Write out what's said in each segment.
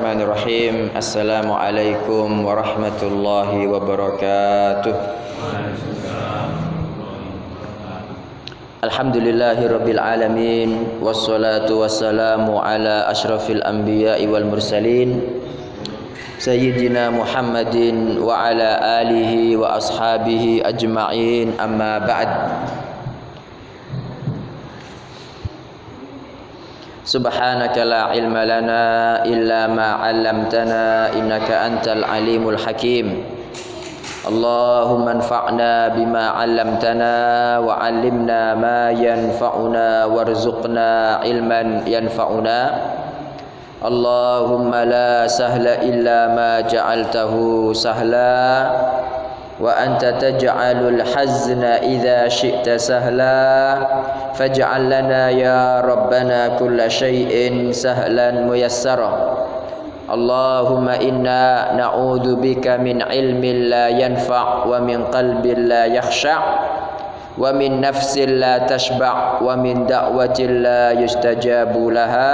Bismillahirrahmanirrahim Assalamualaikum warahmatullahi wabarakatuh Alhamdulillahi rabbil alamin Wassalatu wassalamu ala ashrafil anbiya'i wal mursalin Sayyidina Muhammadin wa ala alihi wa ashabihi ajma'in amma ba'd Subhanaka la ilma lana illa ma innaka antal alimul hakim. Allahumma anfa'na bima 'allamtana wa 'allimna ma yanfa'una warzuqna ilman yanfa'una. Allahumma la sahla illa ma ja'altahu sahla wa anta taj'alul hazna idza syi'ta sahla. Faj'al lana ya rabbana kulla syai'in sahlan muyassara. Allahumma inna na'udzu bika min ilmin la yanfa' wa min qalbin la yakhsha' wa min nafsin la tashba' wa min da'watin la yustajabu laha.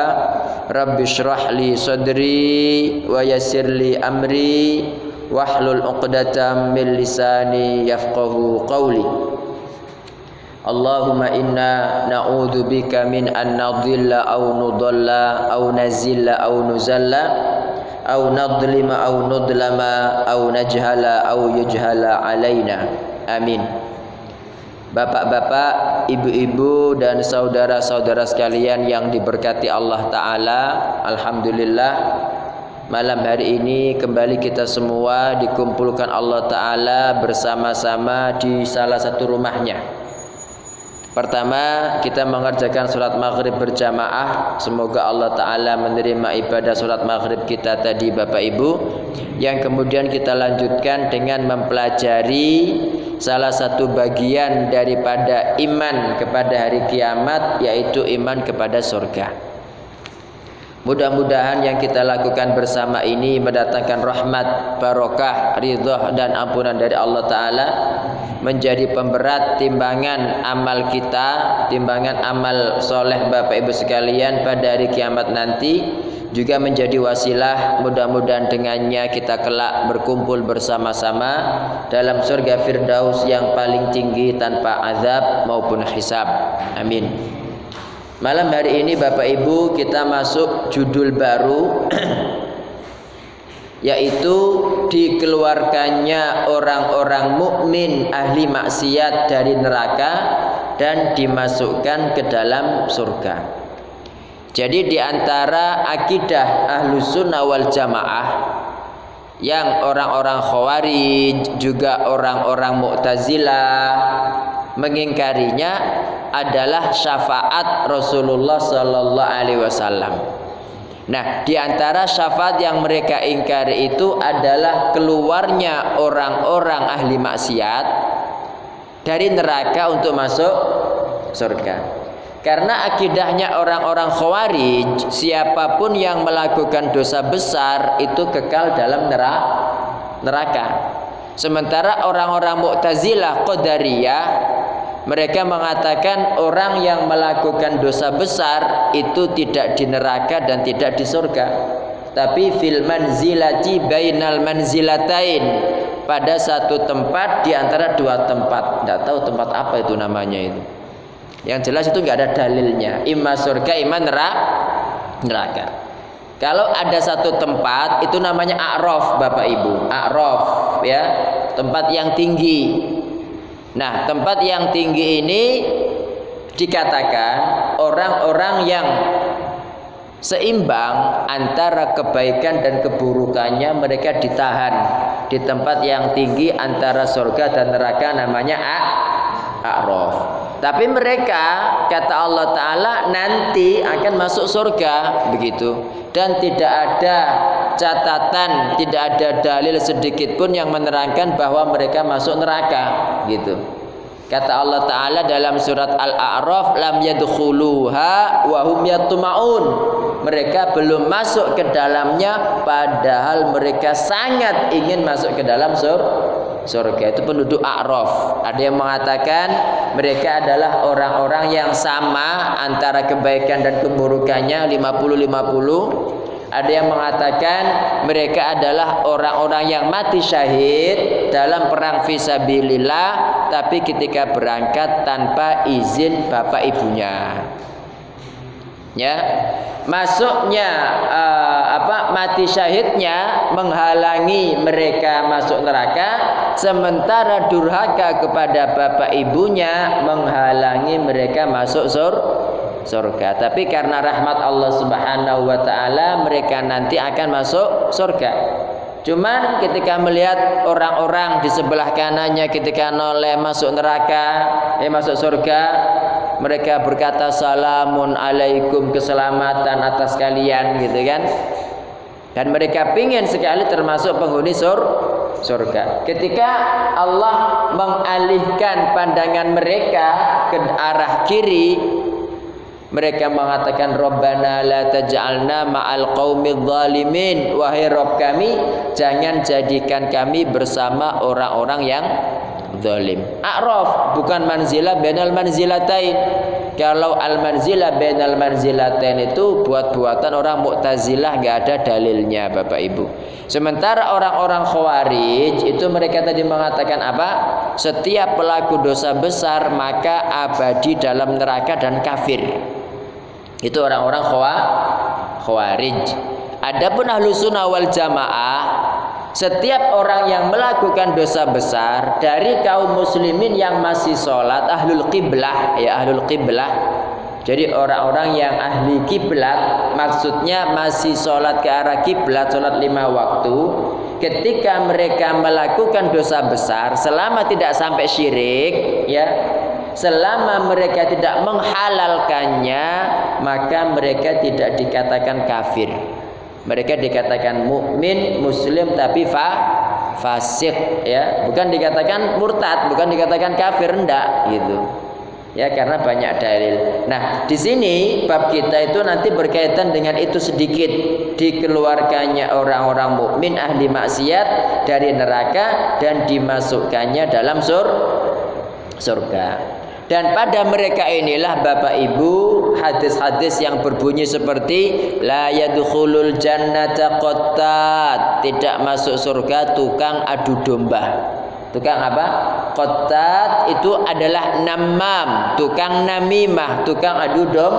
Rabbi shrah li sadri wa yassir li amri wahlul uqdatam min lisani yafqahu qawli. Allahumma inna na'udzu bika min an nadhilla aw nudalla aw nazilla aw nuzalla aw nadlima aw nudlama aw najhala aw yujhala alaina amin. Bapak-bapak, ibu-ibu dan saudara-saudara sekalian yang diberkati Allah taala, alhamdulillah Malam hari ini kembali kita semua dikumpulkan Allah Ta'ala bersama-sama di salah satu rumahnya. Pertama kita mengerjakan surat maghrib berjamaah. Semoga Allah Ta'ala menerima ibadah surat maghrib kita tadi Bapak Ibu. Yang kemudian kita lanjutkan dengan mempelajari Salah satu bagian daripada iman kepada hari kiamat Yaitu iman kepada surga Mudah-mudahan yang kita lakukan bersama ini mendatangkan rahmat, barokah, ridho dan ampunan dari Allah Ta'ala. Menjadi pemberat timbangan amal kita Timbangan amal soleh Bapak Ibu sekalian pada hari kiamat nanti. Juga menjadi wasilah mudah-mudahan dengannya kita kelak berkumpul bersama-sama Dalam surga Firdaus yang paling tinggi tanpa azab maupun hisab. Amin Malam hari ini Bapak Ibu kita masuk judul baru yaitu dikeluarkannya orang-orang mukmin ahli maksiat dari neraka dan dimasukkan ke dalam surga. Jadi di antara akidah ahlu sunnah wal jamaah yang orang-orang khawarij juga orang-orang mu'tazilah mengingkarinya adalah syafaat Rasulullah sallallahu alaihi wasallam. Nah, di antara syafaat yang mereka ingkari itu adalah keluarnya orang-orang ahli maksiat dari neraka untuk masuk surga. Karena akidahnya orang-orang khawarij, siapa pun yang melakukan dosa besar itu kekal dalam neraka. Sementara orang-orang Mu'tazilah Qadariyah mereka mengatakan orang yang melakukan dosa besar itu tidak di neraka dan tidak di surga. Tapi fil manzilati bainal manzilatain pada satu tempat di antara dua tempat. Tidak tahu tempat apa itu namanya itu. Yang jelas itu nggak ada dalilnya. Ima surga, ima neraka. Kalau ada satu tempat itu namanya a'raf Bapak Ibu. A'raf ya, tempat yang tinggi Nah, tempat yang tinggi ini dikatakan orang-orang yang seimbang antara kebaikan dan keburukannya mereka ditahan di tempat yang tinggi antara surga dan neraka namanya A'raf. Tapi mereka kata Allah taala nanti akan masuk surga begitu dan tidak ada catatan, tidak ada dalil sedikit pun yang menerangkan bahwa mereka masuk neraka gitu. Kata Allah Ta'ala dalam surat Al-A'raf Lam yadkhuluha wa hum yatma'un. Mereka belum masuk ke dalamnya Padahal mereka sangat ingin masuk ke dalam sur surga. Itu penduduk A'raf. Ada yang mengatakan mereka adalah orang-orang yang sama Antara kebaikan dan keburukannya 50-50 Ada yang mengatakan mereka adalah orang-orang yang mati syahid dalam perang fisabilillah tapi ketika berangkat tanpa izin bapak ibunya. Ya. Masuknya uh, apa mati syahidnya menghalangi mereka masuk neraka sementara durhaka kepada bapak ibunya menghalangi mereka masuk surga surga. Tapi karena rahmat Allah Subhanahu wa taala mereka nanti akan masuk surga. Cuman ketika melihat orang-orang di sebelah kanannya ketika noleh masuk neraka, eh masuk surga, mereka berkata salamun alaikum keselamatan atas kalian gitu kan. Dan mereka pingin sekali termasuk penghuni sur surga. Ketika Allah mengalihkan pandangan mereka ke arah kiri, mereka mengatakan Rabbana la taj'alna ma'al qaumidz zalimin. Wahai Rabb kami, jangan jadikan kami bersama orang-orang yang zalim. A'raf bukan manzilah bainal manzilatain. Kalau al manzilah bainal manzilatain itu buat-buatan orang Mu'tazilah enggak ada dalilnya Bapak Ibu. Sementara orang-orang Khawarij itu mereka tadi mengatakan apa? Setiap pelaku dosa besar maka abadi dalam neraka dan kafir. Itu orang-orang khawarij. Adapun ahlu sunnah wal jamaah setiap orang yang melakukan dosa besar dari kaum muslimin yang masih sholat ahlul qiblah ya ahlul qiblah jadi orang-orang yang ahli kiblat maksudnya masih sholat ke arah kiblat sholat lima waktu ketika mereka melakukan dosa besar selama tidak sampai syirik ya selama mereka tidak menghalalkannya maka mereka tidak dikatakan kafir mereka dikatakan mukmin muslim tapi fa fasik ya bukan dikatakan murtad bukan dikatakan kafir enggak gitu ya karena banyak dalil. Nah, di sini bab kita itu nanti berkaitan dengan itu sedikit dikeluarkannya orang-orang mukmin ahli maksiat dari neraka dan dimasukkannya dalam sur surga. Dan pada mereka inilah Bapak Ibu hadis-hadis yang berbunyi seperti la yadkhulul jannata qattat, tidak masuk surga tukang adu domba. Tukang apa? Qattat itu adalah namam, tukang namimah, tukang adu dom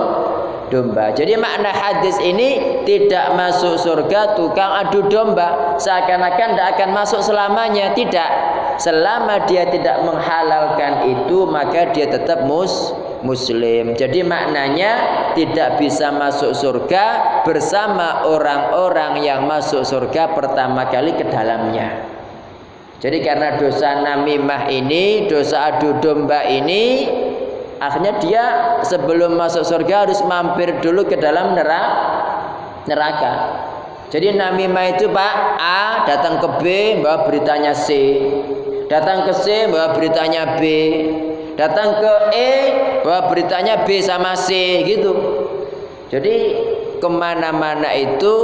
domba. Jadi makna hadis ini tidak masuk surga tukang adu domba, seakan-akan tidak akan masuk selamanya, tidak selama dia tidak menghalalkan itu maka dia tetap mus muslim. Jadi maknanya tidak bisa masuk surga bersama orang-orang yang masuk surga pertama kali ke dalamnya. Jadi karena dosa namimah ini, dosa adu domba ini akhirnya dia sebelum masuk surga harus mampir dulu ke dalam neraka. Jadi namimah itu Pak A datang ke B bawa beritanya C. Datang ke C bawa beritanya B. Datang ke E bawa beritanya B sama C gitu. Jadi ke mana-mana itu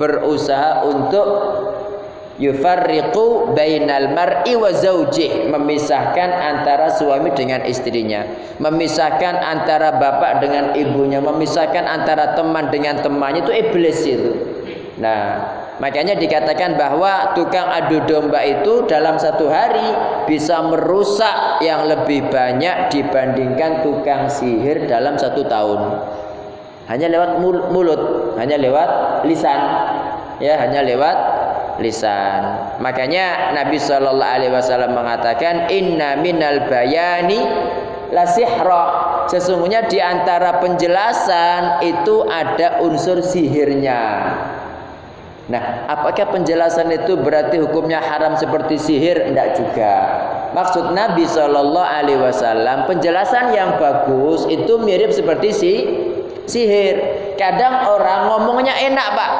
berusaha untuk yufarriqu bainal mar'i wa zaujih memisahkan antara suami dengan istrinya memisahkan antara bapak dengan ibunya memisahkan antara teman dengan temannya itu iblis itu nah Makanya dikatakan bahwa tukang adu domba itu dalam satu hari bisa merusak yang lebih banyak dibandingkan tukang sihir dalam satu tahun. Hanya lewat mulut, hanya lewat lisan. Ya, hanya lewat lisan. Makanya Nabi Shallallahu alaihi wasallam mengatakan inna minal bayani la Sesungguhnya di antara penjelasan itu ada unsur sihirnya. Nah, apakah penjelasan itu berarti hukumnya haram seperti sihir? Tidak juga. Maksud Nabi Shallallahu Alaihi Wasallam penjelasan yang bagus itu mirip seperti si sihir. Kadang orang ngomongnya enak pak,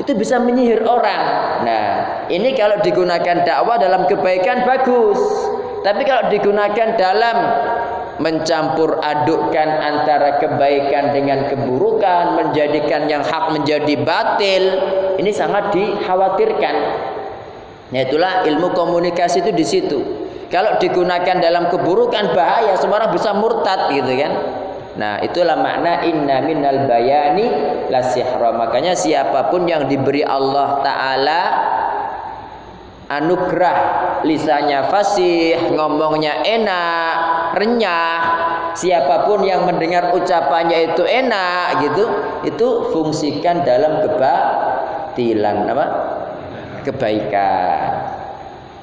itu bisa menyihir orang. Nah, ini kalau digunakan dakwah dalam kebaikan bagus. Tapi kalau digunakan dalam mencampur adukkan antara kebaikan dengan keburukan, menjadikan yang hak menjadi batil, ini sangat dikhawatirkan. Nah, itulah ilmu komunikasi itu di situ. Kalau digunakan dalam keburukan bahaya, semua orang bisa murtad gitu kan. Nah, itulah makna inna minal bayani la sihra. Makanya siapa pun yang diberi Allah taala anugerah lisannya fasih, ngomongnya enak, renyah, siapa pun yang mendengar ucapannya itu enak gitu, itu fungsikan dalam kebatilan apa? kebaikan.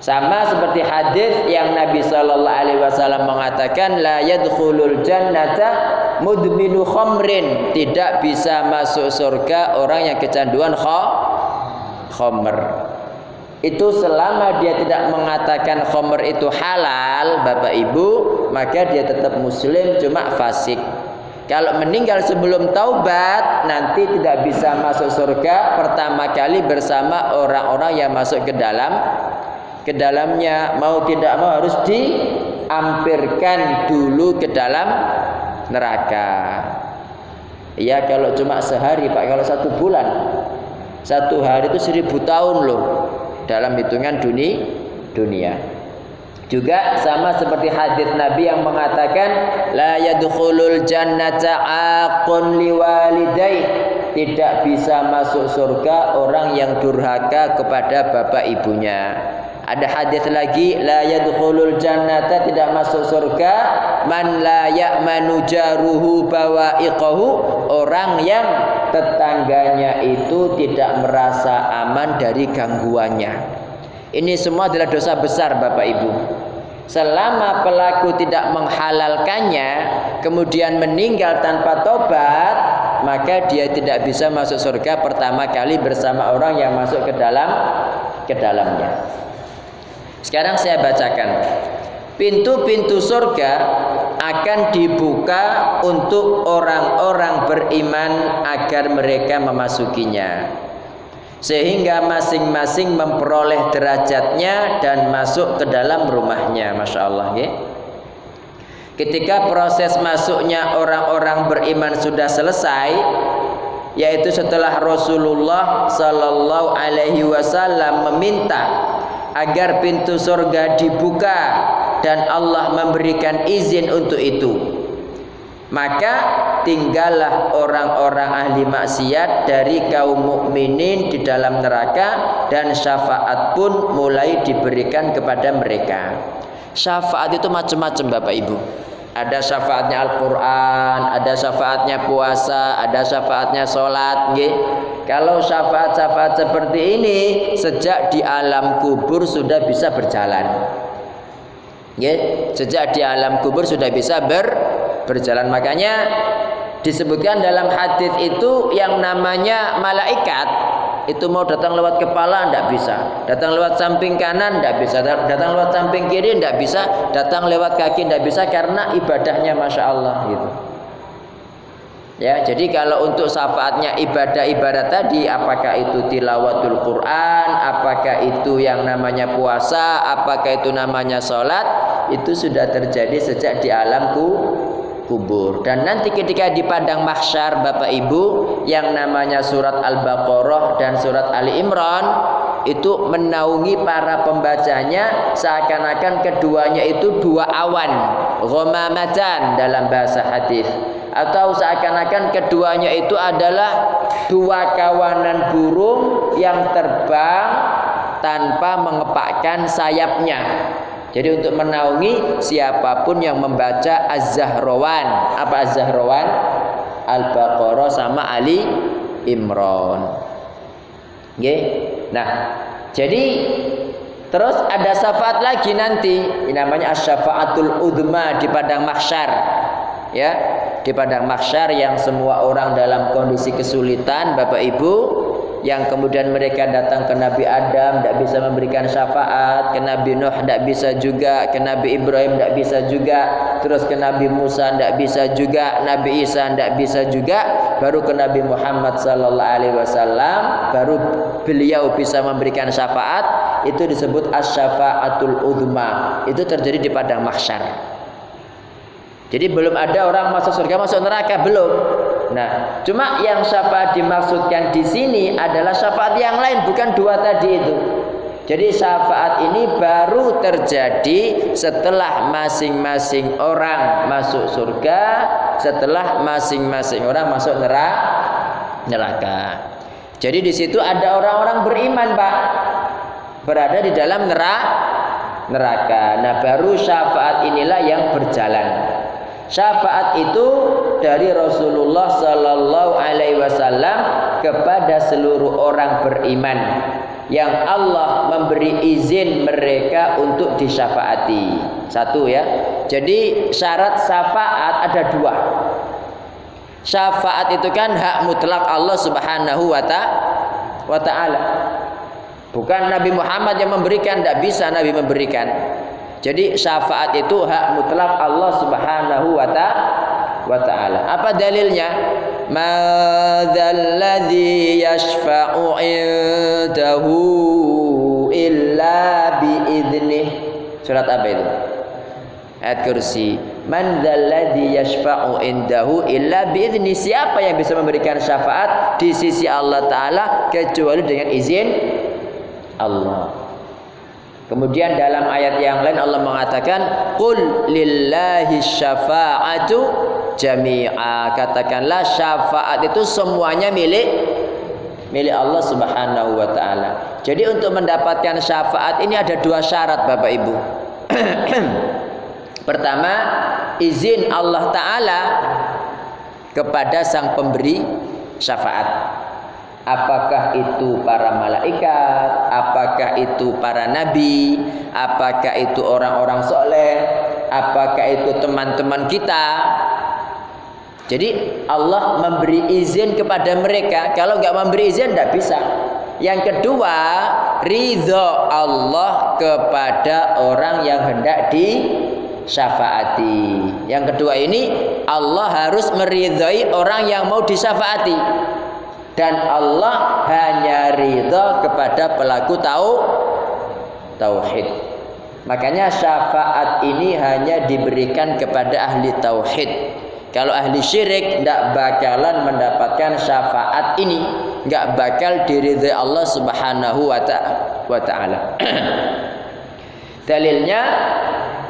Sama seperti hadis yang Nabi Shallallahu Alaihi Wasallam mengatakan la yadkhulul jannata mudminu khamrin tidak bisa masuk surga orang yang kecanduan khamr. Itu selama dia tidak mengatakan khamr itu halal, Bapak Ibu, maka dia tetap muslim cuma fasik. Kalau meninggal sebelum taubat nanti tidak bisa masuk surga pertama kali bersama orang-orang yang masuk ke dalam ke dalamnya mau tidak mau harus diampirkan dulu ke dalam neraka. Ya kalau cuma sehari Pak, kalau satu bulan satu hari itu seribu tahun loh dalam hitungan dunia dunia. Juga sama seperti hadis Nabi yang mengatakan la yadkhulul jannata aqun liwalidai tidak bisa masuk surga orang yang durhaka kepada bapak ibunya. Ada hadis lagi la yadkhulul jannata tidak masuk surga man la ya'manu jaruhu bawaiqahu orang yang tetangganya itu tidak merasa aman dari gangguannya. Ini semua adalah dosa besar Bapak Ibu. Selama pelaku tidak menghalalkannya kemudian meninggal tanpa tobat maka dia tidak bisa masuk surga pertama kali bersama orang yang masuk ke dalam ke dalamnya. Sekarang saya bacakan. Pintu-pintu surga akan dibuka untuk orang-orang beriman agar mereka memasukinya. Sehingga masing-masing memperoleh derajatnya dan masuk ke dalam rumahnya. Masya Allah ya. Ketika proses masuknya orang-orang beriman sudah selesai, yaitu setelah Rasulullah Sallallahu Alaihi Wasallam meminta agar pintu surga dibuka dan Allah memberikan izin untuk itu. Maka tinggallah orang-orang ahli maksiat dari kaum mukminin di dalam neraka dan syafaat pun mulai diberikan kepada mereka. Syafaat itu macam-macam Bapak Ibu. Ada syafaatnya Al-Quran, ada syafaatnya puasa, ada syafaatnya sholat. Kalau syafaat-syafaat seperti ini sejak di alam kubur sudah bisa berjalan. Ya, sejak di alam kubur sudah bisa ber, berjalan. Makanya disebutkan dalam hadis itu yang namanya malaikat itu mau datang lewat kepala tidak bisa, datang lewat samping kanan tidak bisa, datang lewat samping kiri tidak bisa, datang lewat kaki tidak bisa karena ibadahnya masya Allah gitu. Ya, jadi kalau untuk syafaatnya ibadah-ibadah tadi apakah itu tilawatul Quran, apakah itu yang namanya puasa, apakah itu namanya sholat itu sudah terjadi sejak di alam kubur. Dan nanti ketika di padang mahsyar Bapak Ibu yang namanya surat Al-Baqarah dan surat Ali Imran itu menaungi para pembacanya seakan-akan keduanya itu dua awan ghamamatan dalam bahasa hadis atau seakan-akan keduanya itu adalah dua kawanan burung yang terbang tanpa mengepakkan sayapnya. Jadi untuk menaungi siapa pun yang membaca Az-Zahrawan. Apa Az-Zahrawan? Al-Baqarah sama Ali Imran. Oke. Nah, jadi terus ada syafaat lagi nanti namanya as-syafaatul udma di padang mahsyar. Ya, di padang mahsyar yang semua orang dalam kondisi kesulitan Bapak Ibu yang kemudian mereka datang ke Nabi Adam tidak bisa memberikan syafaat. Ke Nabi Nuh tidak bisa juga. Ke Nabi Ibrahim tidak bisa juga. Terus ke Nabi Musa tidak bisa juga. Nabi Isa tidak bisa juga. Baru ke Nabi Muhammad sallallahu alaihi wasallam baru beliau bisa memberikan syafaat. Itu disebut as-syafaatul udhma. Itu terjadi di padang mahsyar. Jadi belum ada orang masuk surga masuk neraka? Belum. Nah, cuma yang syafaat dimaksudkan di sini adalah syafaat yang lain bukan dua tadi itu. Jadi syafaat ini baru terjadi setelah masing-masing orang masuk surga setelah masing-masing orang masuk neraka. Jadi di situ ada orang-orang beriman, Pak. Berada di dalam neraka. Nah, baru syafaat inilah yang berjalan. Syafaat itu dari Rasulullah Sallallahu Alaihi Wasallam kepada seluruh orang beriman yang Allah memberi izin mereka untuk disyafaati. Satu ya. Jadi syarat syafaat ada dua. Syafaat itu kan hak mutlak Allah Subhanahu wa taala. Bukan Nabi Muhammad yang memberikan, tidak bisa Nabi memberikan. Jadi syafaat itu hak mutlak Allah Subhanahu wa taala. Apa dalilnya? Madzalladzi yashfa'u indahu illa biiznih. Surat apa itu? Ayat kursi. Man dzalladzi yashfa'u indahu illa biizni. Siapa yang bisa memberikan syafaat di sisi Allah taala kecuali dengan izin Allah. Kemudian dalam ayat yang lain Allah mengatakan qul lillahi syafa'atu jami'a. Katakanlah syafaat itu semuanya milik milik Allah Subhanahu wa taala. Jadi untuk mendapatkan syafaat ini ada dua syarat Bapak Ibu. Pertama, izin Allah Ta'ala kepada sang pemberi syafaat. Apakah itu para malaikat, apakah itu para nabi, apakah itu orang-orang soleh, apakah itu teman-teman kita. Jadi Allah memberi izin kepada mereka. Kalau nggak memberi izin tidak bisa. Yang kedua, ridho Allah kepada orang yang hendak di syafaati. Yang kedua ini Allah harus meridhai orang yang mau disyafaati. Dan Allah hanya ridha kepada pelaku tau tauhid. Makanya syafaat ini hanya diberikan kepada ahli tauhid. Kalau ahli syirik tidak bakalan mendapatkan syafaat ini, nggak bakal diridhai Allah Subhanahu wa taala. Dalilnya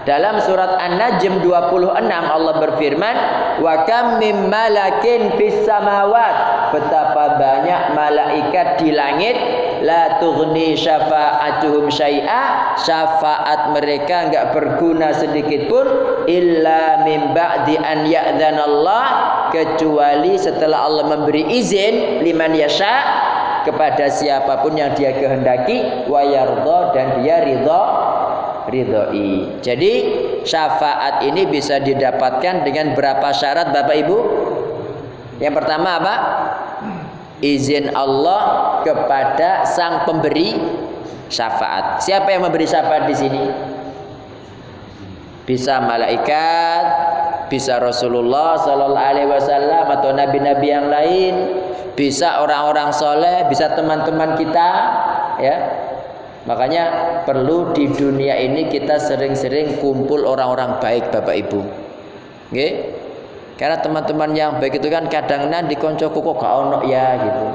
dalam surat An-Najm 26 Allah berfirman, "Wa kam mim malakin fis samawat." Betapa banyak malaikat di langit la tughni syafa'atuhum syai'a. Syafaat mereka enggak berguna sedikit pun illa min ba'di an Allah. Kecuali setelah Allah memberi izin liman yasha kepada siapa pun yang dia kehendaki wa dan dia ridha ridhoi. Jadi syafaat ini bisa didapatkan dengan berapa syarat Bapak Ibu? Yang pertama apa? Izin Allah kepada sang pemberi syafaat. Siapa yang memberi syafaat di sini? Bisa malaikat, bisa Rasulullah Sallallahu Alaihi Wasallam atau nabi-nabi yang lain, bisa orang-orang soleh, bisa teman-teman kita, ya Makanya perlu di dunia ini kita sering-sering kumpul orang-orang baik Bapak Ibu. Oke? Karena teman-teman yang baik itu kan kadang nanti konco kok gak ono ya gitu.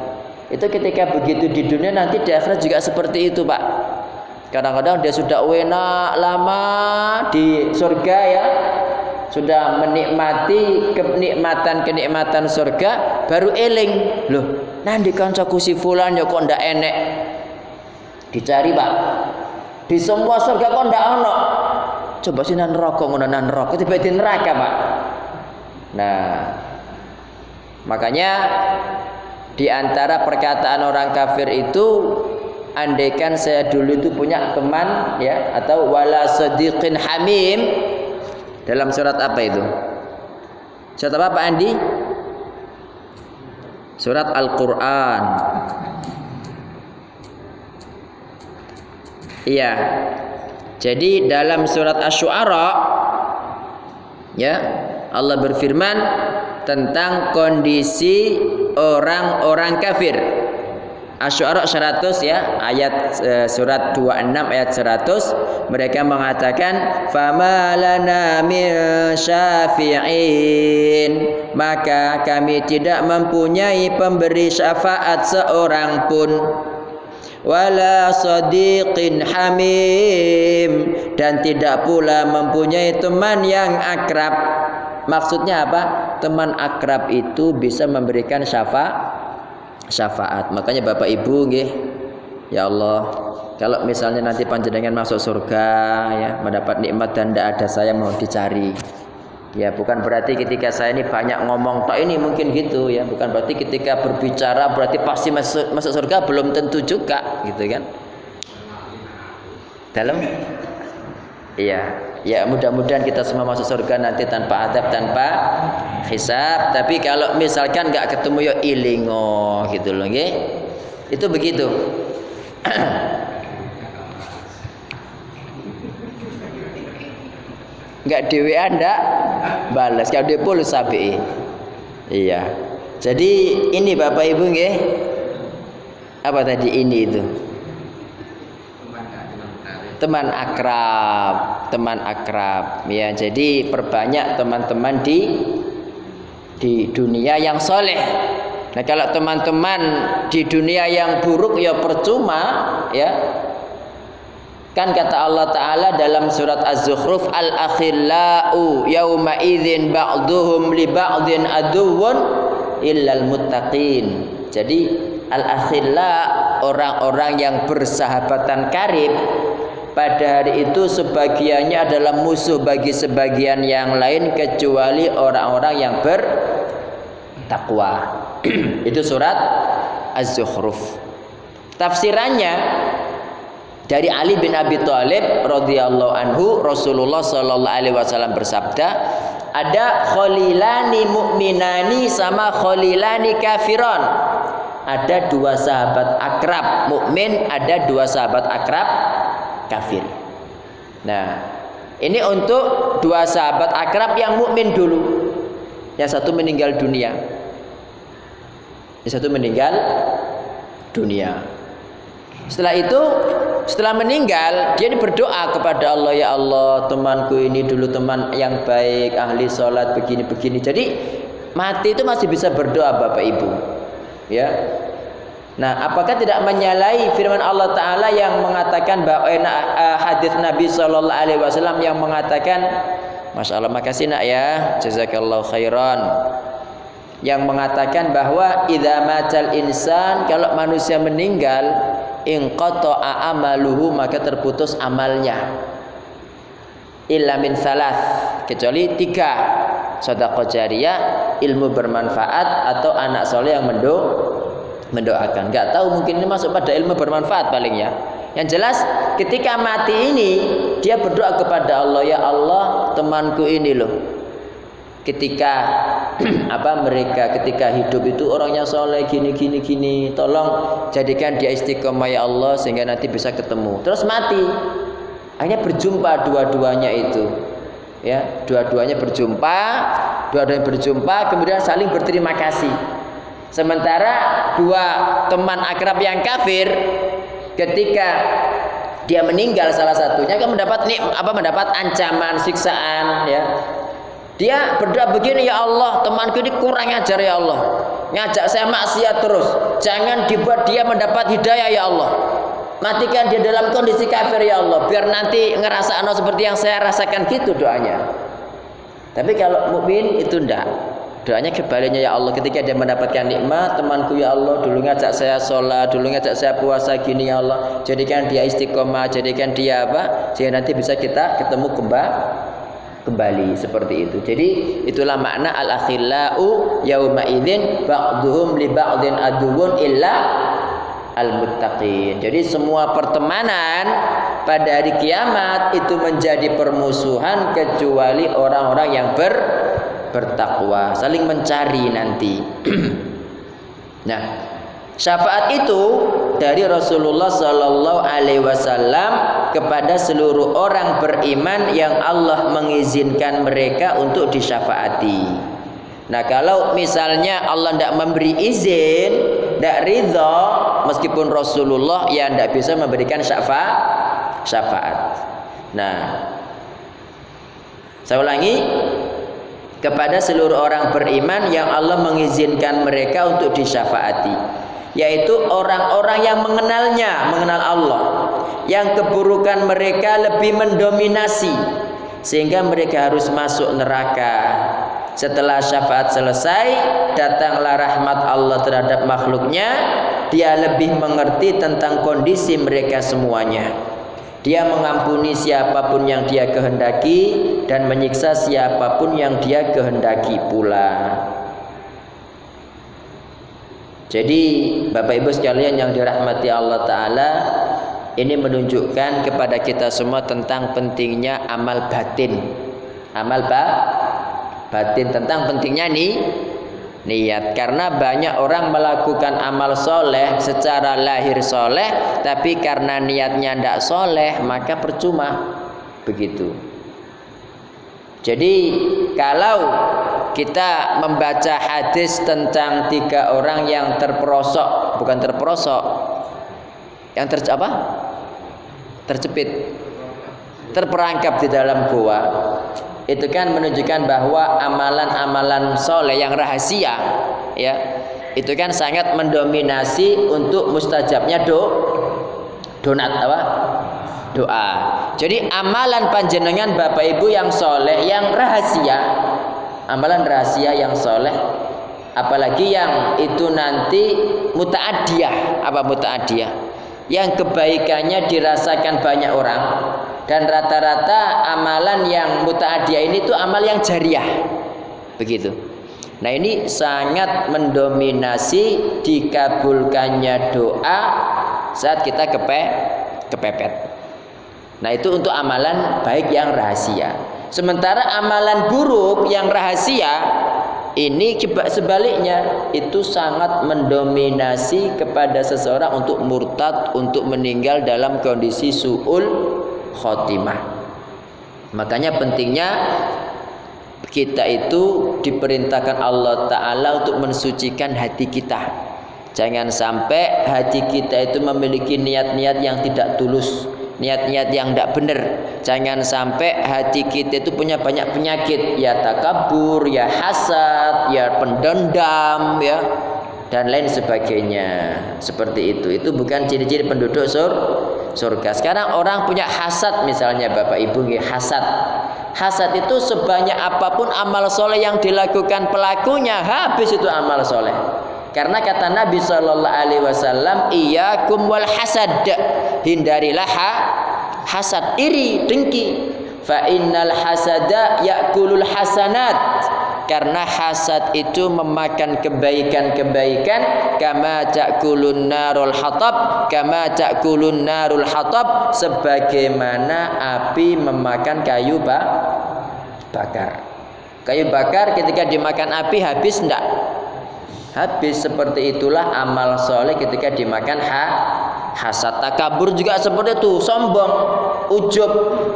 Itu ketika begitu di dunia nanti di akhirat juga seperti itu, Pak. Kadang-kadang dia sudah enak lama di surga ya. Sudah menikmati kenikmatan-kenikmatan surga baru eling. Loh, nanti koncoku si fulan ya kok ndak enek Dicari pak. Di semua surga kok ndak ono. Coba sih nan rokok ngono rokok tiba di neraka pak. Nah, makanya di antara perkataan orang kafir itu andaikan saya dulu itu punya teman ya atau wala sadiqin hamim dalam surat apa itu? Surat apa Pak Andi? Surat Al-Qur'an. Iya. Jadi dalam surat Asy-Syu'ara ya, Allah berfirman tentang kondisi orang-orang kafir. Asy-Syu'ara 100 ya, ayat e, surat 26 ayat 100 mereka mengatakan famalana min syafi'in maka kami tidak mempunyai pemberi syafaat seorang pun wala sadiqin hamim dan tidak pula mempunyai teman yang akrab. Maksudnya apa? teman akrab itu bisa memberikan syafaat syafaat. Makanya Bapak Ibu nggih, ya Allah, kalau misalnya nanti panjenengan masuk surga ya, mendapat nikmat dan tidak ada saya mau dicari. Ya, bukan berarti ketika saya ini banyak ngomong tak ini mungkin gitu ya, bukan berarti ketika berbicara berarti pasti masuk masuk surga belum tentu juga gitu kan. Dalam? Iya, ya mudah-mudahan kita semua masuk surga nanti tanpa adab tanpa hisab. Tapi kalau misalkan nggak ketemu ya ilingo gitu loh nggih. Itu begitu nggak dewe anda balas kalau dia pulus sabi iya. Jadi ini bapak ibu nggih. Apa tadi ini itu? Teman akrab, teman akrab. Ya. Jadi perbanyak teman-teman di di dunia yang soleh. Nah kalau teman-teman di dunia yang buruk ya percuma ya. Kan kata Allah Ta'ala dalam surat Az-Zukhruf Al-akhillau yawma idzin ba'duhum li ba'din aduwwun illal muttaqin. Jadi al-akhilla orang-orang yang bersahabatan karib pada hari itu sebagiannya adalah musuh bagi sebagian yang lain kecuali orang-orang yang bertakwa. itu surat Az-Zukhruf. Tafsirannya dari Ali bin Abi Thalib radhiyallahu anhu Rasulullah sallallahu alaihi wasallam bersabda ada khalilani mu'minani sama khalilani kafiron ada dua sahabat akrab mukmin ada dua sahabat akrab kafir. Nah, ini untuk dua sahabat akrab yang mukmin dulu. Yang satu meninggal dunia. Yang satu meninggal dunia. Setelah itu, setelah meninggal, dia berdoa kepada Allah, ya Allah, temanku ini dulu teman yang baik, ahli sholat begini-begini. Jadi mati itu masih bisa berdoa Bapak Ibu. Ya, Nah, apakah tidak menyalahi firman Allah Taala yang mengatakan bahwa uh, hadis Nabi Shallallahu Alaihi Wasallam yang mengatakan, Masya makasih nak ya, jazakallah khairan. Yang mengatakan bahwa idza matal insan kalau manusia meninggal inqata'a amaluhu maka terputus amalnya. Illa min salas kecuali tiga sedekah jariyah, ilmu bermanfaat atau anak soleh yang mendung mendoakan. Enggak tahu mungkin ini masuk pada ilmu bermanfaat paling ya. Yang jelas ketika mati ini dia berdoa kepada Allah, ya Allah temanku ini loh. Ketika apa mereka ketika hidup itu orangnya soleh gini gini gini, tolong jadikan dia istiqomah ya Allah sehingga nanti bisa ketemu. Terus mati, hanya berjumpa dua-duanya itu, ya dua-duanya berjumpa, dua-duanya berjumpa kemudian saling berterima kasih Sementara dua teman akrab yang kafir ketika dia meninggal salah satunya kan mendapat nih apa mendapat ancaman siksaan ya. Dia berdoa begini ya Allah, temanku ini kurang ajar ya Allah. Ngajak saya maksiat terus. Jangan dibuat dia mendapat hidayah ya Allah. Matikan dia dalam kondisi kafir ya Allah, biar nanti ngerasa ano seperti yang saya rasakan gitu doanya. Tapi kalau mukmin itu ndak. Doanya kebaliknya ya Allah ketika dia mendapatkan nikmat temanku ya Allah dulu ngajak saya sholat dulu ngajak saya puasa gini ya Allah jadikan dia istiqomah jadikan dia apa sehingga nanti bisa kita ketemu kembali kembali seperti itu. Jadi itulah makna al akhillau yauma idzin ba'dhum li ba'din aduwwun illa al muttaqin. Jadi semua pertemanan pada hari kiamat itu menjadi permusuhan kecuali orang-orang yang ber bertakwa, saling mencari nanti. nah, syafaat itu dari Rasulullah Shallallahu Alaihi Wasallam kepada seluruh orang beriman yang Allah mengizinkan mereka untuk disyafaati. Nah kalau misalnya Allah tidak memberi izin, tidak ridho, meskipun Rasulullah yang tidak bisa memberikan syafaat, syafaat. Nah, saya ulangi, kepada seluruh orang beriman yang Allah mengizinkan mereka untuk disyafaati yaitu orang-orang yang mengenalnya mengenal Allah yang keburukan mereka lebih mendominasi sehingga mereka harus masuk neraka Setelah syafaat selesai, datanglah rahmat Allah terhadap makhluknya. Dia lebih mengerti tentang kondisi mereka semuanya. Dia mengampuni siapa pun yang dia kehendaki dan menyiksa siapa pun yang dia kehendaki pula. Jadi Bapak Ibu sekalian yang dirahmati Allah Ta'ala Ini menunjukkan kepada kita semua tentang pentingnya amal batin. Amal ba batin tentang pentingnya nih niat. Karena banyak orang melakukan amal soleh secara lahir soleh tapi karena niatnya tidak soleh maka percuma. Begitu jadi kalau kita membaca hadis tentang tiga orang yang terperosok bukan terperosok yang ter apa? Terjepit terperangkap di dalam gua itu kan menunjukkan bahwa amalan-amalan soleh yang rahasia ya itu kan sangat mendominasi untuk mustajabnya do donat apa doa. Jadi amalan panjenengan bapak ibu yang soleh yang rahasia amalan rahasia yang soleh apalagi yang itu nanti mutaadiyah. Apa mutaadiyah? Yang kebaikannya dirasakan banyak orang dan rata-rata amalan yang mutaadiyah ini tuh amal yang jariah. Begitu. Nah ini sangat mendominasi dikabulkannya doa saat kita kepe kepepet nah itu untuk amalan baik yang rahasia sementara amalan buruk yang rahasia ini sebaliknya itu sangat mendominasi kepada seseorang untuk murtad untuk meninggal dalam kondisi suul khotimah. Makanya pentingnya kita itu diperintahkan Allah Ta'ala untuk mensucikan hati kita. Jangan sampai hati kita itu memiliki niat-niat yang tidak tulus, niat-niat yang tidak benar. Jangan sampai hati kita itu punya banyak penyakit, ya takabur, ya hasad, ya pendendam, ya dan lain sebagainya. Seperti itu. Itu bukan ciri-ciri penduduk sur surga. Sekarang orang punya hasad misalnya Bapak Ibu hasad. Hasad itu sebanyak apa pun amal soleh yang dilakukan pelakunya habis itu amal soleh. Karena kata Nabi Shallallahu Alaihi Wasallam, kum wal hasad, hindarilah ha, hasad iri dengki. Fa innal hasada yakulul hasanat. Karena hasad itu memakan kebaikan-kebaikan kama ta'kulun narul hatab kama ta'kulun narul hatab sebagaimana api memakan kayu bakar. Kayu bakar ketika dimakan api habis enggak habis seperti itulah amal soleh ketika dimakan ha hasad takabur juga seperti itu sombong ujub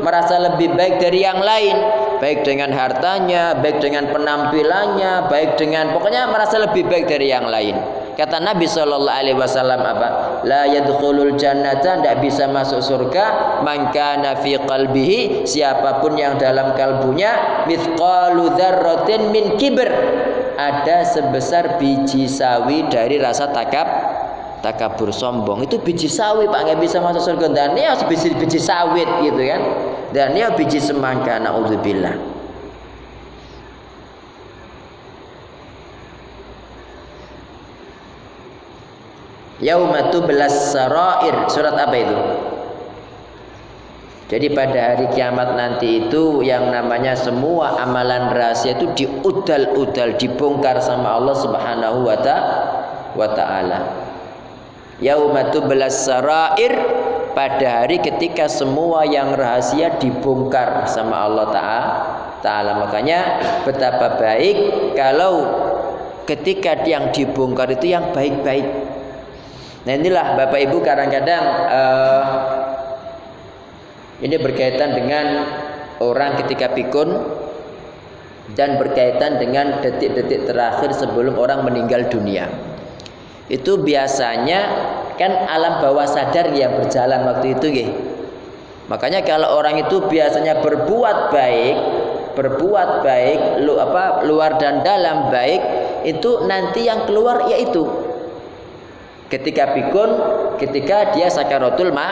merasa lebih baik dari yang lain baik dengan hartanya, baik dengan penampilannya, baik dengan pokoknya merasa lebih baik dari yang lain. Kata Nabi Shallallahu Alaihi Wasallam apa? La yadkhulul jannata tidak bisa masuk surga. Maka nafi qalbihi siapa pun yang dalam kalbunya mithqalu dzarratin min kibr ada sebesar biji sawi dari rasa takab takabur sombong. Itu biji sawi pak. Nggak bisa masuk surga. Dan ini harus biji biji sawit gitu kan? Dan ini biji semangka naudzubillah. Yaumatu belas sarair. Surat apa itu? Jadi pada hari kiamat nanti itu yang namanya semua amalan rahasia itu diudal-udal dibongkar sama Allah Subhanahu wa taala. Yaumatu belas sarair pada hari ketika semua yang rahasia dibongkar sama Allah Taala. Makanya betapa baik kalau ketika yang dibongkar itu yang baik-baik. Nah inilah Bapak Ibu kadang-kadang uh, ini berkaitan dengan orang ketika pikun dan berkaitan dengan detik-detik terakhir sebelum orang meninggal dunia. Itu biasanya kan alam bawah sadar yang berjalan waktu itu nggih. Makanya kalau orang itu biasanya berbuat baik, berbuat baik, lu apa luar dan dalam baik, itu nanti yang keluar yaitu ketika pikun, ketika dia sakaratul ma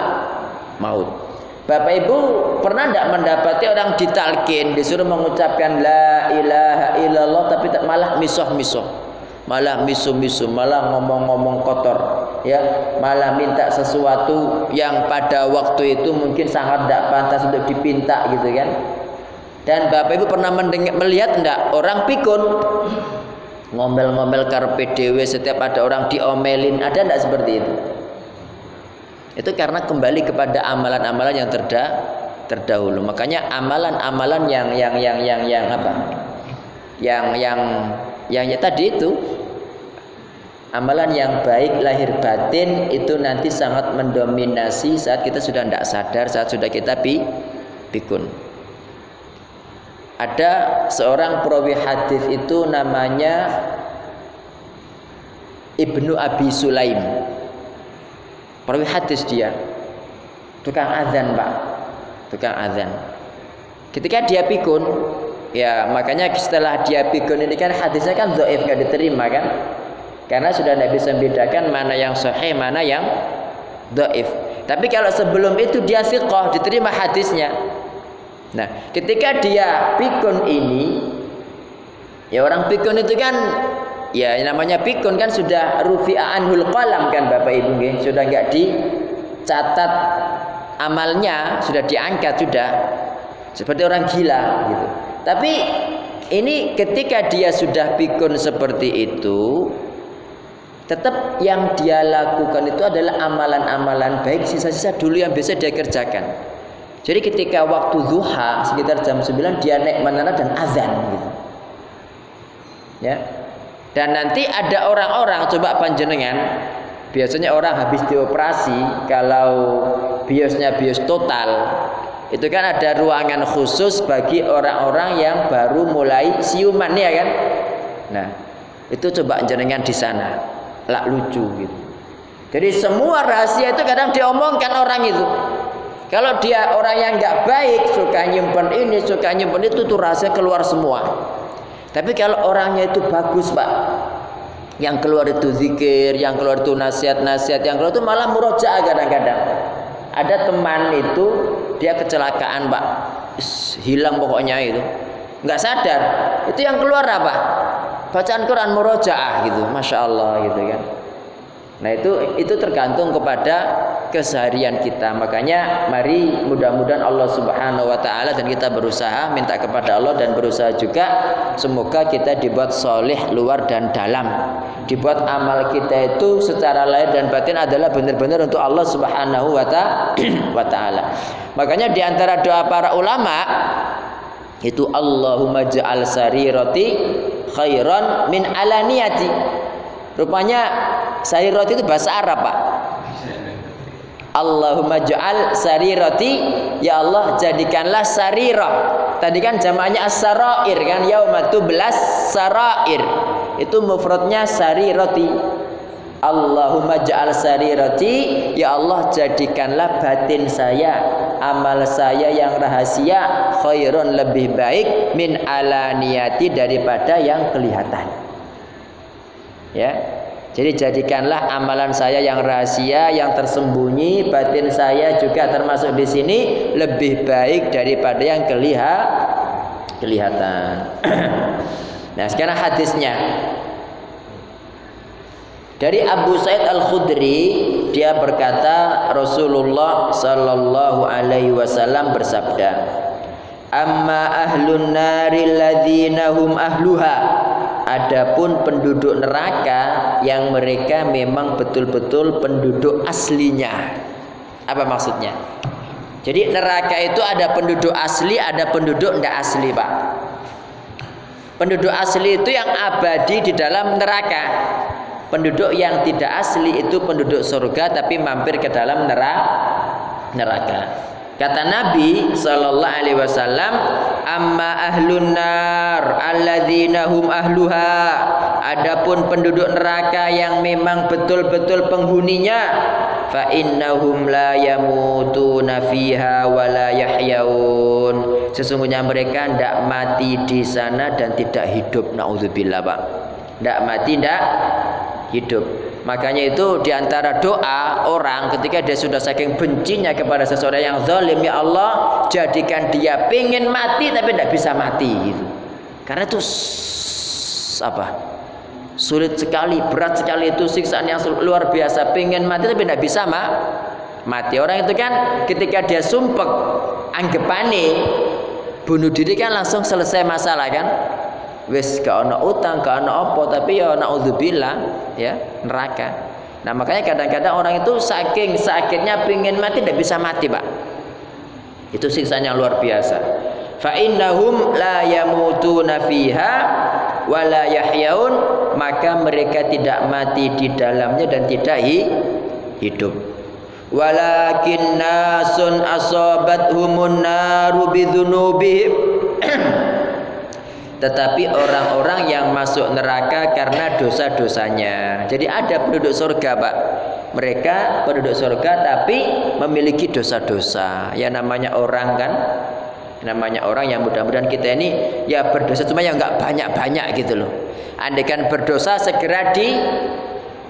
maut. Bapak Ibu pernah tidak mendapati orang ditalkin disuruh mengucapkan la ilaha illallah tapi malah misuh-misuh malah misu-misu, malah ngomong-ngomong kotor, ya, malah minta sesuatu yang pada waktu itu mungkin sangat tidak pantas untuk dipinta gitu kan. Dan Bapak Ibu pernah mendengar, melihat enggak orang pikun ngomel-ngomel karpe dewe setiap ada orang diomelin, ada enggak seperti itu? Itu karena kembali kepada amalan-amalan yang terda terdahulu. Makanya amalan-amalan yang yang yang yang yang apa? Yang yang yang ya tadi itu amalan yang baik lahir batin itu nanti sangat mendominasi saat kita sudah tidak sadar saat sudah kita pi pikun ada seorang perawi hadis itu namanya Ibnu Abi Sulaim perawi hadis dia tukang azan pak tukang azan ketika dia pikun ya makanya setelah dia pikun ini kan hadisnya kan doif gak diterima kan karena sudah tidak bisa membedakan mana yang sahih, mana yang doif. Tapi kalau sebelum itu dia fiqh, diterima hadisnya. Nah, ketika dia pikun ini, ya orang pikun itu kan, ya namanya pikun kan sudah rufi'a anhul qalam kan Bapak Ibu, ya. sudah nggak dicatat amalnya, sudah diangkat sudah seperti orang gila gitu. Tapi ini ketika dia sudah pikun seperti itu, Tetap yang dia lakukan itu adalah amalan-amalan baik sisa-sisa dulu yang biasa dia kerjakan. Jadi ketika waktu duha sekitar jam 9 dia naik menara dan azan gitu. Ya. Dan nanti ada orang-orang coba panjenengan biasanya orang habis dioperasi kalau biosnya bios total itu kan ada ruangan khusus bagi orang-orang yang baru mulai siuman ya kan. Nah, itu coba jenengan di sana lak lucu gitu. Jadi semua rahasia itu kadang diomongkan orang itu. Kalau dia orang yang nggak baik, suka nyimpen ini, suka nyimpen itu, tuh rahasia keluar semua. Tapi kalau orangnya itu bagus, Pak. Yang keluar itu zikir, yang keluar itu nasihat-nasihat, yang keluar itu malah murojaah kadang-kadang. Ada teman itu dia kecelakaan, Pak. Hilang pokoknya itu. Nggak sadar. Itu yang keluar apa? bacaan Quran murojaah gitu, masya Allah gitu kan. Nah itu itu tergantung kepada keseharian kita. Makanya mari mudah-mudahan Allah Subhanahu wa taala dan kita berusaha minta kepada Allah dan berusaha juga semoga kita dibuat soleh luar dan dalam. Dibuat amal kita itu secara lahir dan batin adalah benar-benar untuk Allah Subhanahu wa taala. Makanya di antara doa para ulama itu Allahumma ja'al sarirati khairan min alaniyati rupanya sarirati itu bahasa Arab Pak Allahumma ja'al sarirati. Ya Allah jadikanlah sarirah. Tadi kan jamaknya as-sarair kan yaumatu belas sarair. Itu mufradnya sarirati. Allahumma ja'al sarirati. Ya Allah jadikanlah batin saya amal saya yang rahasia khairun lebih baik min alaniyati daripada yang kelihatan. Ya jadi jadikanlah amalan saya yang rahasia yang tersembunyi batin saya juga termasuk di sini lebih baik daripada yang kelihat kelihatan. Nah sekarang hadisnya. Dari Abu Said Al-Khudri dia berkata Rasulullah sallallahu alaihi wasallam bersabda Amma ahlun nari ladzina hum ahluha Adapun penduduk neraka yang mereka memang betul-betul penduduk aslinya. Apa maksudnya? Jadi neraka itu ada penduduk asli, ada penduduk tidak asli, Pak. Penduduk asli itu yang abadi di dalam neraka. Penduduk yang tidak asli itu penduduk surga tapi mampir ke dalam neraka. Kata Nabi sallallahu alaihi wasallam, "Amma ahlun nar alladzina hum ahluha." Adapun penduduk neraka yang memang betul-betul penghuninya, fa innahum la yamutuna fiha wa la yahyaun. Sesungguhnya mereka tidak mati di sana dan tidak hidup. Nauzubillah, Pak. Tidak mati, tidak hidup. Makanya itu di antara doa orang ketika dia sudah saking bencinya kepada seseorang yang zalim ya Allah jadikan dia pengen mati tapi tidak bisa mati gitu. Karena itu apa? Sulit sekali, berat sekali itu siksaan yang luar biasa. Pengen mati tapi tidak bisa mak mati. Orang itu kan ketika dia sumpek anggapane bunuh diri kan langsung selesai masalah kan. Wes gak ono utang, gak ono apa, tapi ya naudzubillah ya neraka. Nah makanya kadang-kadang orang itu saking sakitnya pengen mati tidak bisa mati pak. Itu siksanya luar biasa. Fa innahum la yamutuna fiha wa la yahyaun maka mereka tidak mati di dalamnya dan tidak hidup. Walakin nasun asabat humun naru bidzunubihim tetapi orang-orang yang masuk neraka karena dosa-dosanya. Jadi ada penduduk surga, Pak. Mereka penduduk surga tapi memiliki dosa-dosa. Ya namanya orang kan. Namanya orang yang mudah-mudahan kita ini ya berdosa cuma yang nggak banyak-banyak gitu loh. Andaikan berdosa segera di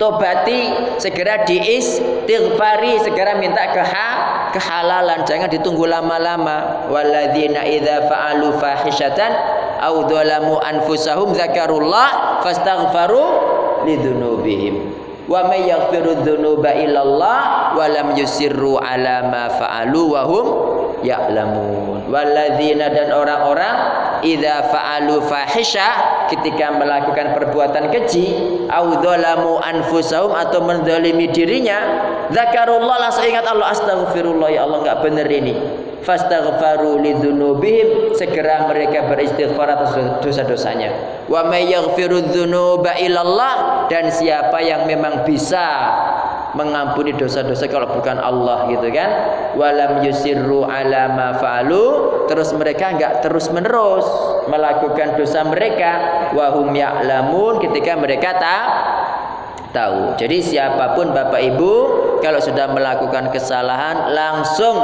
tobati, segera diistighfari, segera minta keha kehalalan, jangan ditunggu lama-lama. Walladzina idza fa'alu fahishatan aw dzalamu anfusahum dzakarullah fastaghfaru lidzunubihim. Wa may yaghfiru dzunuba illallah wa lam yusirru ala ma fa'alu wa hum ya'lamun walladzina dan orang-orang idza fa'alu fahisha ketika melakukan perbuatan keji au dzalamu anfusahum atau menzalimi dirinya zakarullah langsung ingat Allah astagfirullah ya Allah enggak benar ini. Fastaghfaru lidzunubihim segera mereka beristighfar atas dosa-dosanya. Wa may yaghfiru dzunuba illallah dan siapa yang memang bisa mengampuni dosa-dosa kalau bukan Allah gitu kan walam yusirru ala ma terus mereka enggak terus menerus melakukan dosa mereka wahum ya'lamun ketika mereka tak tahu. Jadi siapa pun Bapak Ibu kalau sudah melakukan kesalahan langsung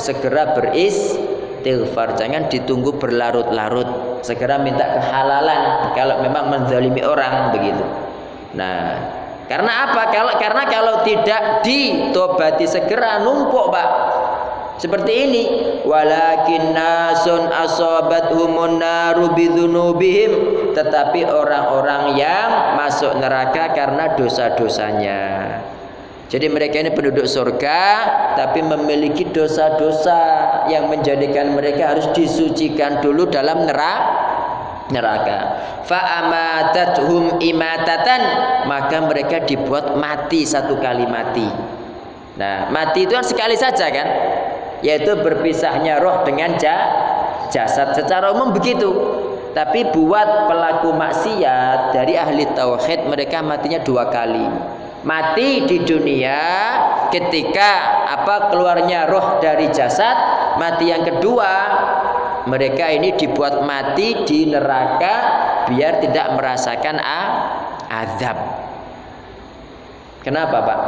segera beristighfar. Jangan ditunggu berlarut-larut. Segera minta kehalalan kalau memang menzalimi orang begitu. Nah, karena apa? Kalau karena kalau tidak ditobati segera numpuk, Pak. Seperti ini, walakin nasun asobat humun naru bidzunubihim, tetapi orang-orang yang masuk neraka karena dosa-dosanya. Jadi mereka ini penduduk surga tapi memiliki dosa-dosa yang menjadikan mereka harus disucikan dulu dalam neraka neraka. Fa amatathum imatatan maka mereka dibuat mati satu kali mati. Nah, mati itu kan sekali saja kan? yaitu berpisahnya roh dengan jasad secara umum begitu tapi buat pelaku maksiat dari ahli tauhid mereka matinya dua kali mati di dunia ketika apa keluarnya roh dari jasad mati yang kedua mereka ini dibuat mati di neraka biar tidak merasakan azab kenapa pak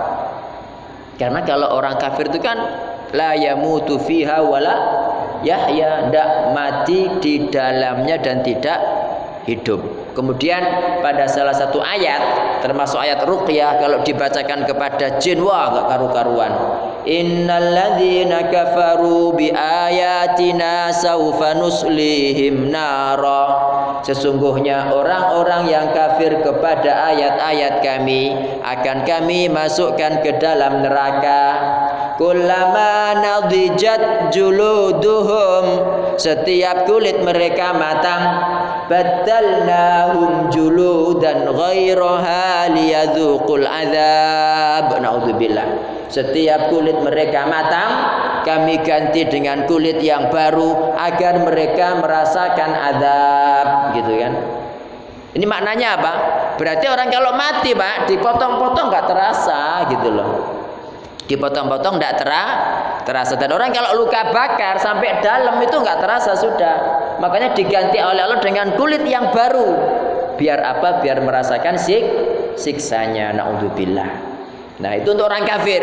karena kalau orang kafir itu kan la yamutu fiha wala yahya ndak mati di dalamnya dan tidak hidup. Kemudian pada salah satu ayat termasuk ayat ruqyah kalau dibacakan kepada jin wah enggak karu-karuan. Innalladzina kafaru bi ayatina saufa nuslihim nara. Sesungguhnya orang-orang yang kafir kepada ayat-ayat kami akan kami masukkan ke dalam neraka. Kullama nadijat juluduhum. Setiap kulit mereka matang Baddalnahum juludan ghairaha liyadhuqul azab. Na'udzubillah. Setiap kulit mereka matang Kami ganti dengan kulit yang baru Agar mereka merasakan azab. Gitu kan? Ini maknanya apa? Berarti orang kalau mati, Pak, dipotong-potong nggak terasa gitu loh dipotong-potong tidak tera, terasa. Dan orang kalau luka bakar sampai dalam itu nggak terasa sudah. Makanya diganti oleh Allah dengan kulit yang baru. Biar apa? Biar merasakan sik siksanya. Naudzubillah. Nah itu untuk orang kafir.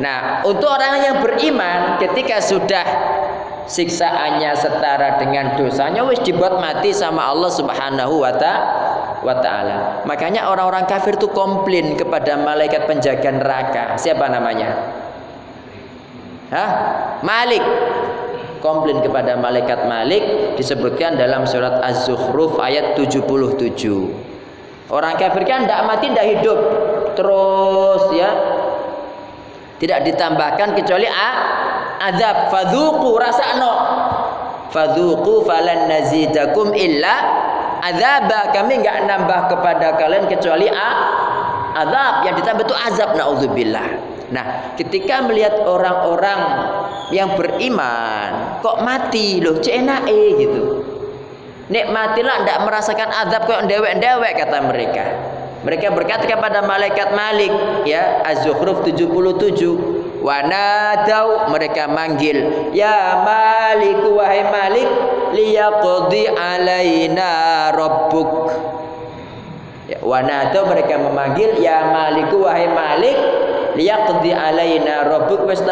Nah untuk orang yang beriman ketika sudah siksaannya setara dengan dosanya wis dibuat mati sama Allah Subhanahu wa wa taala. Makanya orang-orang kafir itu komplain kepada malaikat penjaga neraka. Siapa namanya? Hah? Malik. komplain kepada malaikat Malik disebutkan dalam surat Az-Zukhruf ayat 77. Orang kafir kan tidak mati tidak hidup terus ya tidak ditambahkan kecuali a azab. Fadzuqu rasakno fadzuqu falan nazidakum illa azaba. Kami enggak nambah kepada kalian kecuali a azab. Yang ditambah itu azab. Naudzubillah. Nah, ketika melihat orang-orang yang beriman kok mati? Loh, CNAE gitu. Nek matilah tidak merasakan azab kok dewek-dewek kata mereka. Mereka berkata kepada malaikat Malik ya Az-Zukhruf 77 Wanadau mereka manggil Ya Malik wahai Malik Liyaqdi alaina Rabbuk. Ya, Wanadau mereka memanggil Ya Malik wahai Malik liyaqdi alaina rabbuk. Wis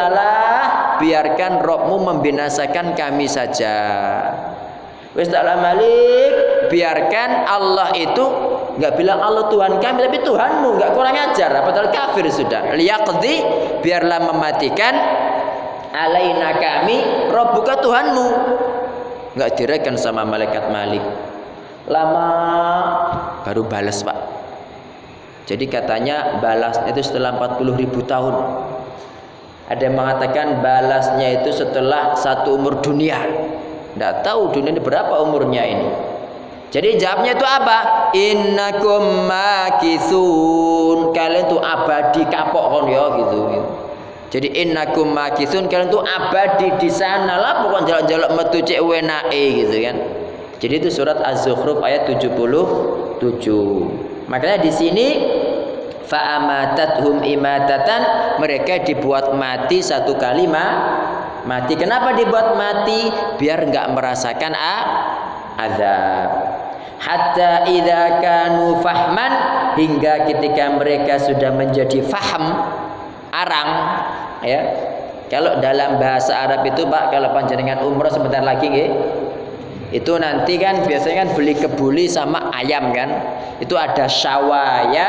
biarkan Robmu membinasakan kami saja. Wis malik biarkan Allah itu nggak bilang Allah Tuhan kami tapi Tuhanmu nggak kurang ajar. Padahal kafir sudah. Liyaqdi biarlah mematikan. Alaina kami rabbuka Tuhanmu. Nggak direken sama malaikat Malik. Lama. Baru balas Pak. Jadi katanya balasnya itu setelah 40 ribu tahun. Ada yang mengatakan balasnya itu setelah satu umur dunia. Tidak tahu dunia ini berapa umurnya ini. Jadi jawabnya itu apa? Innakum makithun. Kalian itu abadi kapok kon ya gitu. Jadi innakum makithun kalian itu abadi di sana lah pokoknya jalan-jalan metu cek wenake gitu kan. Jadi itu surat Az-Zukhruf ayat 77. Makanya di sini fa'amatathum imatatan mereka dibuat mati satu kali ma mati kenapa dibuat mati biar enggak merasakan a azab hatta idza kanu fahman hingga ketika mereka sudah menjadi faham arang ya. Kalau dalam bahasa Arab itu Pak kalau panjenengan umroh sebentar lagi nggih. Itu nanti kan biasanya kan beli kebuli sama ayam kan. Itu ada syawaya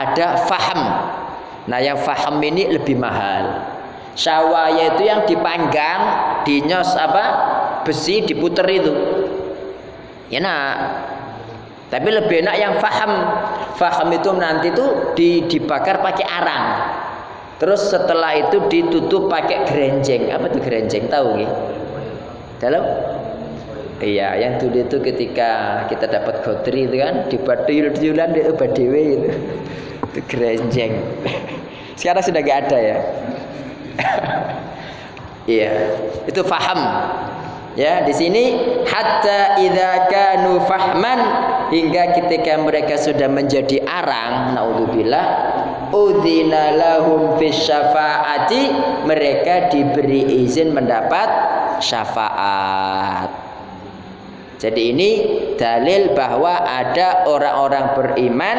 ada faham. Nah yang faham ini lebih mahal. Syawaya itu yang dipanggang dinyos apa besi diputer itu. Ya nak tapi lebih enak yang faham faham itu nanti itu dibakar pakai arang terus setelah itu ditutup pakai gerenjeng apa itu gerenjeng tahu nggih dalam Iya, yang dulu itu ketika kita dapat gotri itu kan tuyul-tuyulan di obat dewe itu. Itu gerenjeng. Sekarang sudah gak ada ya. iya, itu faham. Ya, di sini hatta idza kanu fahman hingga ketika mereka sudah menjadi arang, naudzubillah, udzina lahum fis syafaati, mereka diberi izin mendapat syafaat. Jadi ini dalil bahwa ada orang-orang beriman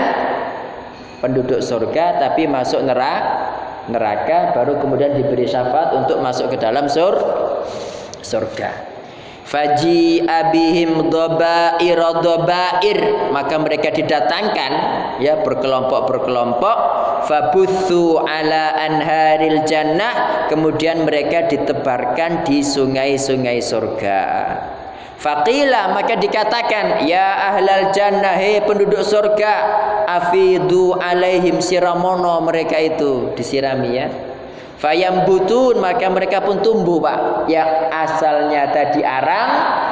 penduduk surga tapi masuk neraka neraka baru kemudian diberi syafaat untuk masuk ke dalam sur surga. Faji abihim dobair dobair maka mereka didatangkan ya berkelompok berkelompok fabuthu ala anharil jannah. Kemudian mereka ditebarkan di sungai-sungai surga. Faqila maka dikatakan ya ahlal jannah hei penduduk surga afidu alaihim siramono. Mereka itu disirami ya Fayam butun maka mereka pun tumbuh pak. Yang asalnya tadi arang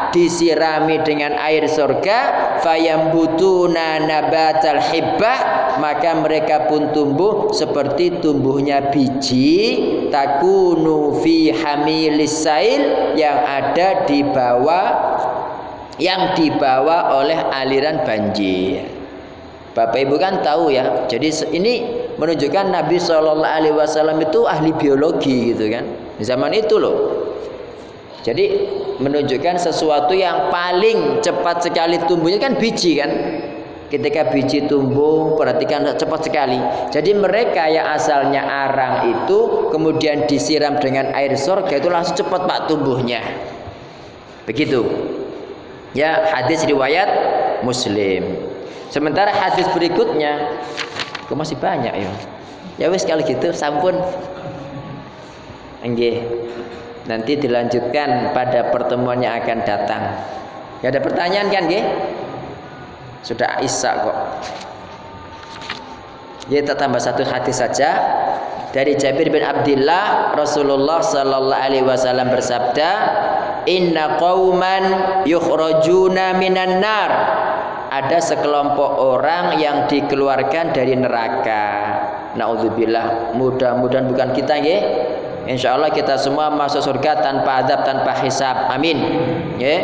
disirami dengan air surga. Fayam butuna nabatal hibbah maka mereka pun tumbuh seperti tumbuhnya biji. Takunu fi hamilis sail yang ada di bawah yang dibawa oleh aliran banjir. Bapak Ibu kan tahu ya. Jadi ini menunjukkan Nabi Shallallahu Alaihi Wasallam itu ahli biologi gitu kan. Di zaman itu loh. Jadi menunjukkan sesuatu yang paling cepat sekali tumbuhnya kan biji kan. Ketika biji tumbuh, perhatikan cepat sekali. Jadi mereka yang asalnya arang itu kemudian disiram dengan air surga itu langsung cepat pak tumbuhnya. Begitu. Ya hadis riwayat Muslim. Sementara hadis berikutnya kok masih banyak ya. Ya wis kalau gitu sampun. Nggih. Nanti dilanjutkan pada pertemuan yang akan datang. Ya ada pertanyaan kan, nggih? Sudah Isa kok. Ya kita tambah satu hadis saja dari Jabir bin Abdullah Rasulullah sallallahu alaihi wasallam bersabda inna qauman yukhrajuna minan nar ada sekelompok orang yang dikeluarkan dari neraka. Naudzubillah. Mudah-mudahan bukan kita nggih. Insyaallah kita semua masuk surga tanpa adab tanpa hisab. Amin. Nggih.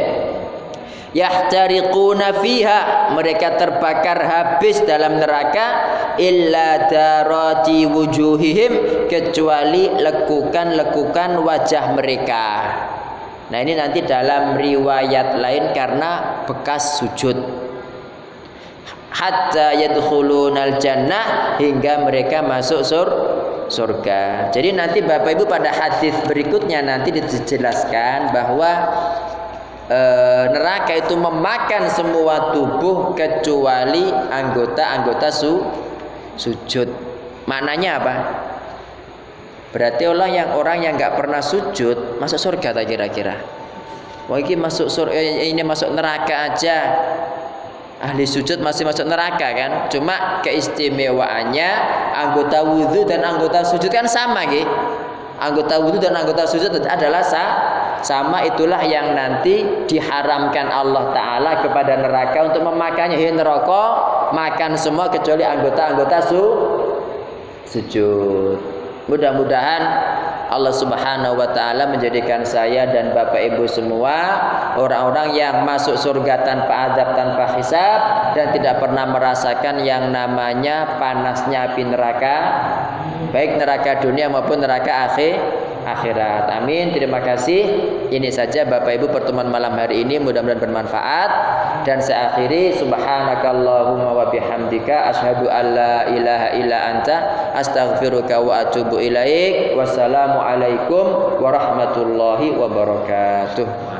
Yahtariquna fiha. Mereka terbakar habis dalam neraka. Illa darati wujuhihim. Kecuali lekukan-lekukan wajah mereka. Nah ini nanti dalam riwayat lain karena bekas sujud hatta yadkhulunal jannah hingga mereka masuk sur surga. Jadi nanti Bapak Ibu pada hadis berikutnya nanti dijelaskan bahwa e, neraka itu memakan semua tubuh kecuali anggota-anggota su, sujud. Maknanya apa? Berarti orang yang orang yang nggak pernah sujud masuk surga tak kira-kira? Wah ini masuk surga eh, ini masuk neraka aja. Ahli sujud masih masuk neraka kan? Cuma keistimewaannya anggota wudhu dan anggota sujud kan sama gitu. Anggota wudhu dan anggota sujud adalah sah sama itulah yang nanti diharamkan Allah Ta'ala kepada neraka untuk memakannya Hei neraka makan semua kecuali anggota-anggota su sujud mudah-mudahan Allah Subhanahu wa taala menjadikan saya dan Bapak Ibu semua orang-orang yang masuk surga tanpa adab tanpa hisab dan tidak pernah merasakan yang namanya panasnya api neraka baik neraka dunia maupun neraka akhir akhirat. Amin. Terima kasih. Ini saja Bapak Ibu pertemuan malam hari ini mudah-mudahan bermanfaat dan saya akhiri subhanakallahumma wa bihamdika asyhadu alla ilaha illa anta astaghfiruka wa atubu ilaik. Wassalamualaikum warahmatullahi wabarakatuh.